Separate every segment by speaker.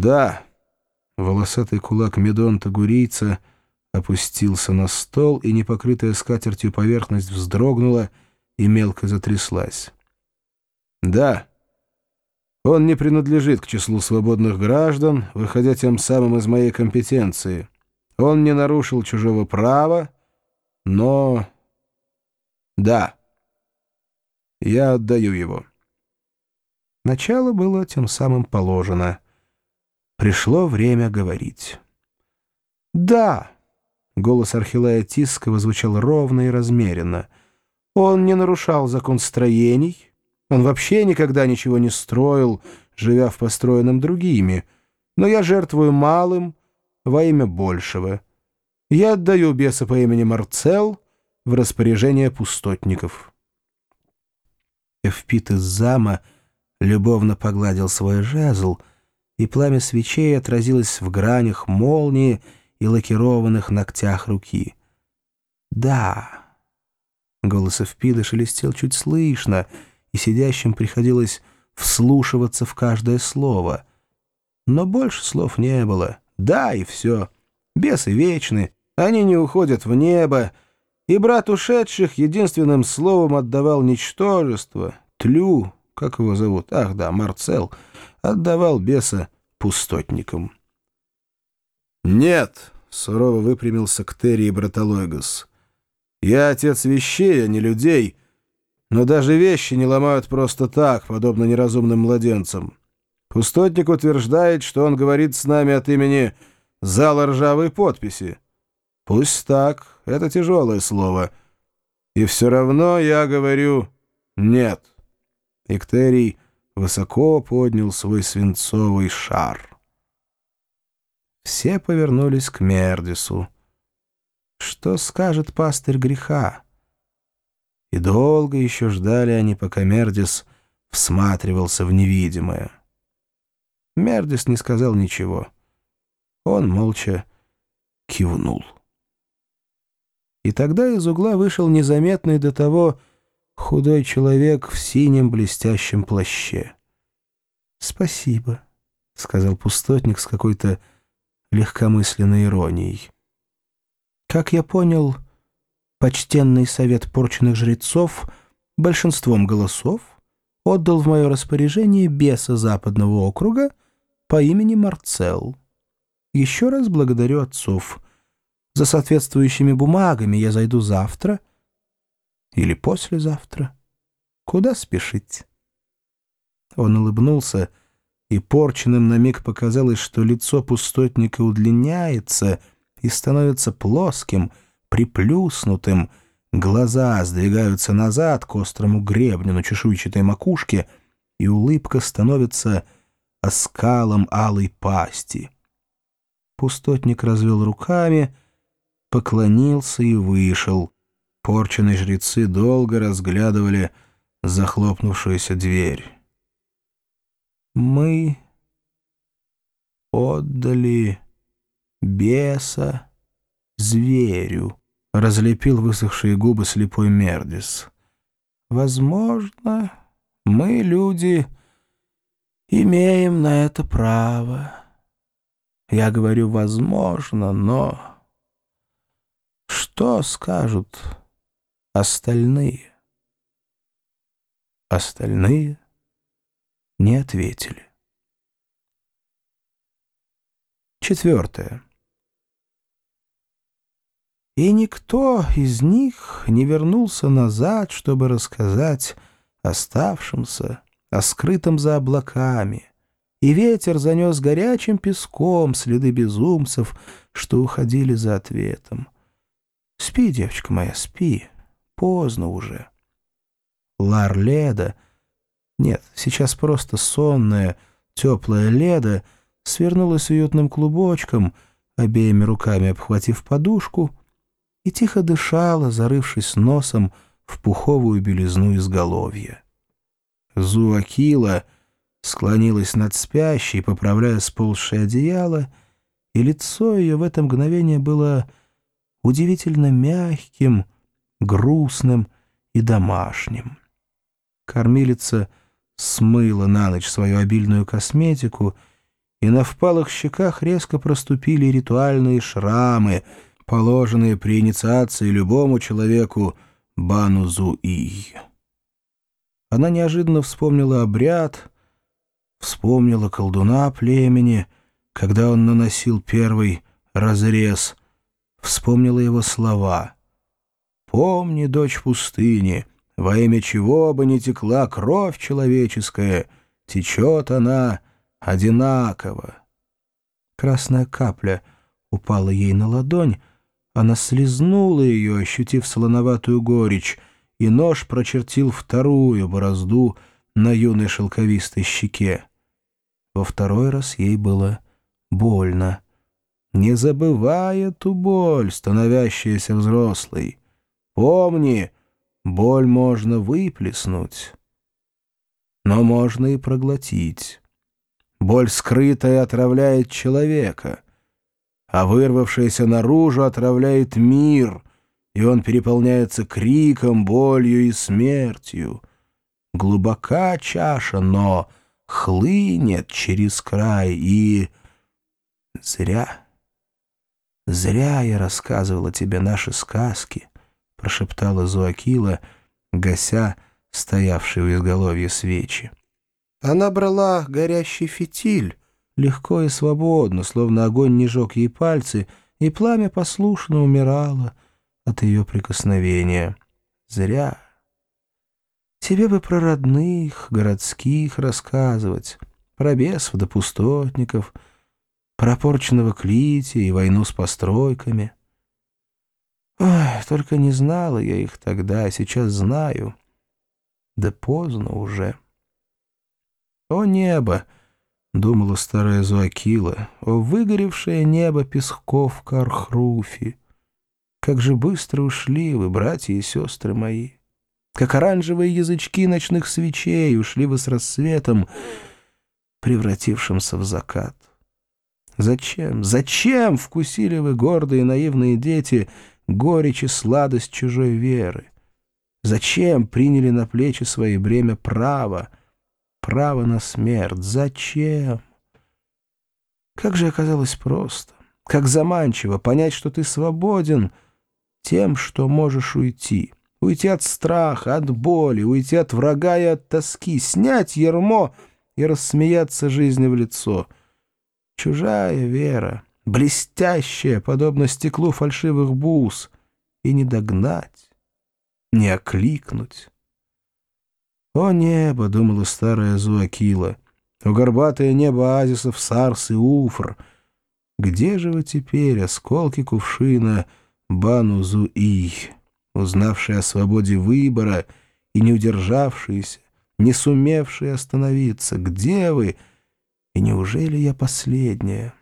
Speaker 1: «Да». Волосатый кулак Медонта Гурийца опустился на стол, и непокрытая скатертью поверхность вздрогнула и мелко затряслась. «Да». Он не принадлежит к числу свободных граждан, выходя тем самым из моей компетенции. Он не нарушил чужого права, но... Да, я отдаю его. Начало было тем самым положено. Пришло время говорить. «Да!» — голос Архилая Тискова звучал ровно и размеренно. «Он не нарушал закон строений». Он вообще никогда ничего не строил, живя в построенном другими. Но я жертвую малым во имя большего. Я отдаю беса по имени Марцел в распоряжение пустотников. Эвпит из зама любовно погладил свой жезл, и пламя свечей отразилось в гранях молнии и лакированных ногтях руки. «Да!» Голос Эвпида шелестел чуть слышно — и сидящим приходилось вслушиваться в каждое слово. Но больше слов не было. Да, и все. Бесы вечны, они не уходят в небо, и брат ушедших единственным словом отдавал ничтожество, тлю, как его зовут, ах да, Марцел, отдавал беса пустотникам. «Нет», — сурово выпрямился Ктерий Браталойгас, — «я отец вещей, а не людей». Но даже вещи не ломают просто так, подобно неразумным младенцам. Пустотник утверждает, что он говорит с нами от имени зала ржавой подписи. Пусть так, это тяжелое слово. И все равно я говорю «нет». Иктерий высоко поднял свой свинцовый шар. Все повернулись к Мердису. Что скажет пастырь греха? и долго еще ждали они, пока Мердис всматривался в невидимое. Мердис не сказал ничего. Он молча кивнул. И тогда из угла вышел незаметный до того худой человек в синем блестящем плаще. «Спасибо», — сказал пустотник с какой-то легкомысленной иронией. «Как я понял...» Почтенный совет порченных жрецов большинством голосов отдал в мое распоряжение беса западного округа по имени Марцел. Еще раз благодарю отцов. За соответствующими бумагами я зайду завтра или послезавтра. Куда спешить? Он улыбнулся, и порченным на миг показалось, что лицо пустотника удлиняется и становится плоским — приплюснутым, глаза сдвигаются назад к острому гребню на чешуйчатой макушке, и улыбка становится оскалом алой пасти. Пустотник развел руками, поклонился и вышел. Порченые жрецы долго разглядывали захлопнувшуюся дверь. «Мы отдали беса зверю», — разлепил высохшие губы слепой Мердис. «Возможно, мы, люди, имеем на это право. Я говорю «возможно», но что скажут остальные?» Остальные не ответили. Четвертое. И никто из них не вернулся назад, чтобы рассказать оставшимся о скрытом за облаками. И ветер занес горячим песком следы безумцев, что уходили за ответом. Спи, девочка моя, спи. Поздно уже. Лар-Леда... Нет, сейчас просто сонная, теплая Леда свернулась уютным клубочком, обеими руками обхватив подушку — и тихо дышала, зарывшись носом в пуховую белизну изголовья. Зуакила склонилась над спящей, поправляя сползшее одеяло, и лицо ее в это мгновение было удивительно мягким, грустным и домашним. Кормилица смыла на ночь свою обильную косметику и на впалых щеках резко проступили ритуальные шрамы, положенные при инициации любому человеку Банузу-Ий. Она неожиданно вспомнила обряд, вспомнила колдуна племени, когда он наносил первый разрез, вспомнила его слова. «Помни, дочь пустыни, во имя чего бы ни текла кровь человеческая, течет она одинаково». Красная капля упала ей на ладонь, она слезнула ее, ощутив солоноватую горечь, и нож прочертил вторую борозду на юной шелковистой щеке. Во второй раз ей было больно. Не забывай эту боль, становящаяся взрослой. Помни, боль можно выплеснуть, но можно и проглотить. Боль скрытая отравляет человека, а вырвавшаяся наружу отравляет мир, и он переполняется криком, болью и смертью. Глубока чаша, но хлынет через край, и... Зря. Зря я рассказывала тебе наши сказки, — прошептала Зуакила, гася стоявший у изголовья свечи. Она брала горящий фитиль, легко и свободно, словно огонь не жег ей пальцы, и пламя послушно умирало от ее прикосновения. Зря. Тебе бы про родных, городских рассказывать, про бесов да пустотников — пропорченного клития и войну с постройками. Ой, только не знала я их тогда, а сейчас знаю. Да поздно уже. О небо! — думала старая Зуакила, — о выгоревшее небо песков Кархруфи! Как же быстро ушли вы, братья и сестры мои! Как оранжевые язычки ночных свечей ушли вы с рассветом, превратившимся в закат! Зачем, зачем вкусили вы, гордые наивные дети, горечь и сладость чужой веры? Зачем приняли на плечи свои бремя права, право на смерть? Зачем? Как же оказалось просто, как заманчиво понять, что ты свободен тем, что можешь уйти. Уйти от страха, от боли, уйти от врага и от тоски, снять ермо и рассмеяться жизни в лицо — Чужая вера, блестящая, подобно стеклу фальшивых бус, и не догнать, не окликнуть. «О небо!» — думала старая Зуакила. «О горбатое небо оазисов Сарс и Уфр! Где же вы теперь, осколки кувшина Бану-Зуи, узнавшие о свободе выбора и не удержавшиеся, не сумевшие остановиться? Где вы?» И неужели я последняя?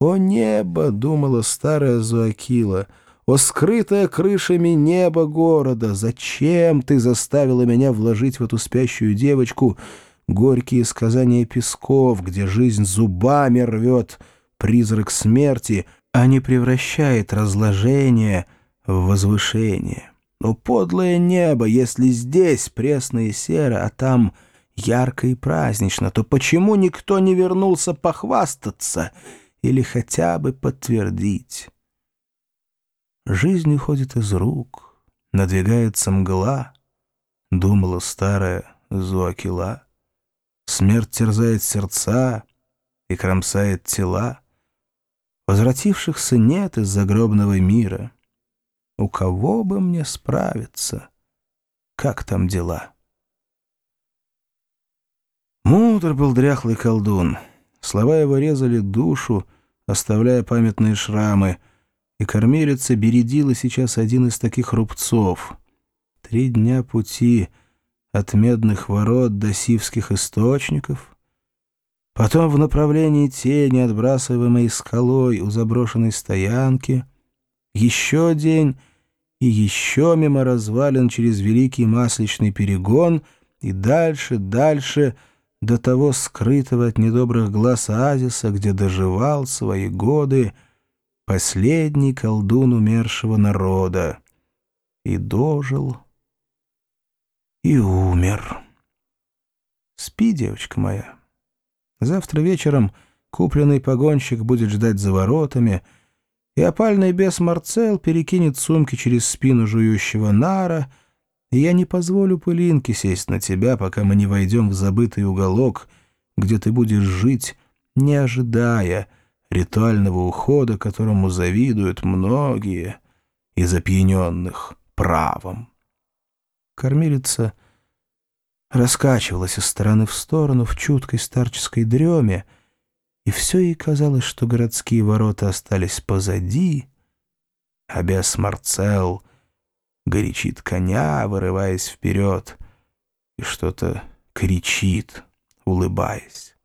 Speaker 1: «О небо!» — думала старая Зуакила. «О скрытое крышами небо города! Зачем ты заставила меня вложить в эту спящую девочку горькие сказания песков, где жизнь зубами рвет призрак смерти, а не превращает разложение в возвышение? О подлое небо, если здесь пресно и серо, а там — ярко и празднично, то почему никто не вернулся похвастаться или хотя бы подтвердить? Жизнь уходит из рук, надвигается мгла, думала старая Зуакила. Смерть терзает сердца и кромсает тела. Возвратившихся нет из загробного мира. У кого бы мне справиться? Как там дела?» Мудр был дряхлый колдун. Слова его резали душу, оставляя памятные шрамы, и кормилица бередила сейчас один из таких рубцов. Три дня пути от медных ворот до сивских источников, потом в направлении тени, отбрасываемой скалой у заброшенной стоянки, еще день и еще мимо развалин через Великий Масличный перегон и дальше, дальше — до того скрытого от недобрых глаз оазиса, где доживал свои годы последний колдун умершего народа. И дожил, и умер. Спи, девочка моя, Завтра вечером купленный погонщик будет ждать за воротами, и опальный бес Марцел перекинет сумки через спину жующего нара, и я не позволю пылинке сесть на тебя, пока мы не войдем в забытый уголок, где ты будешь жить, не ожидая ритуального ухода, которому завидуют многие из опьяненных правом. Кормилица раскачивалась из стороны в сторону в чуткой старческой дреме, и все ей казалось, что городские ворота остались позади, а бес Марцел горячит коня, вырываясь вперед, и что-то кричит, улыбаясь.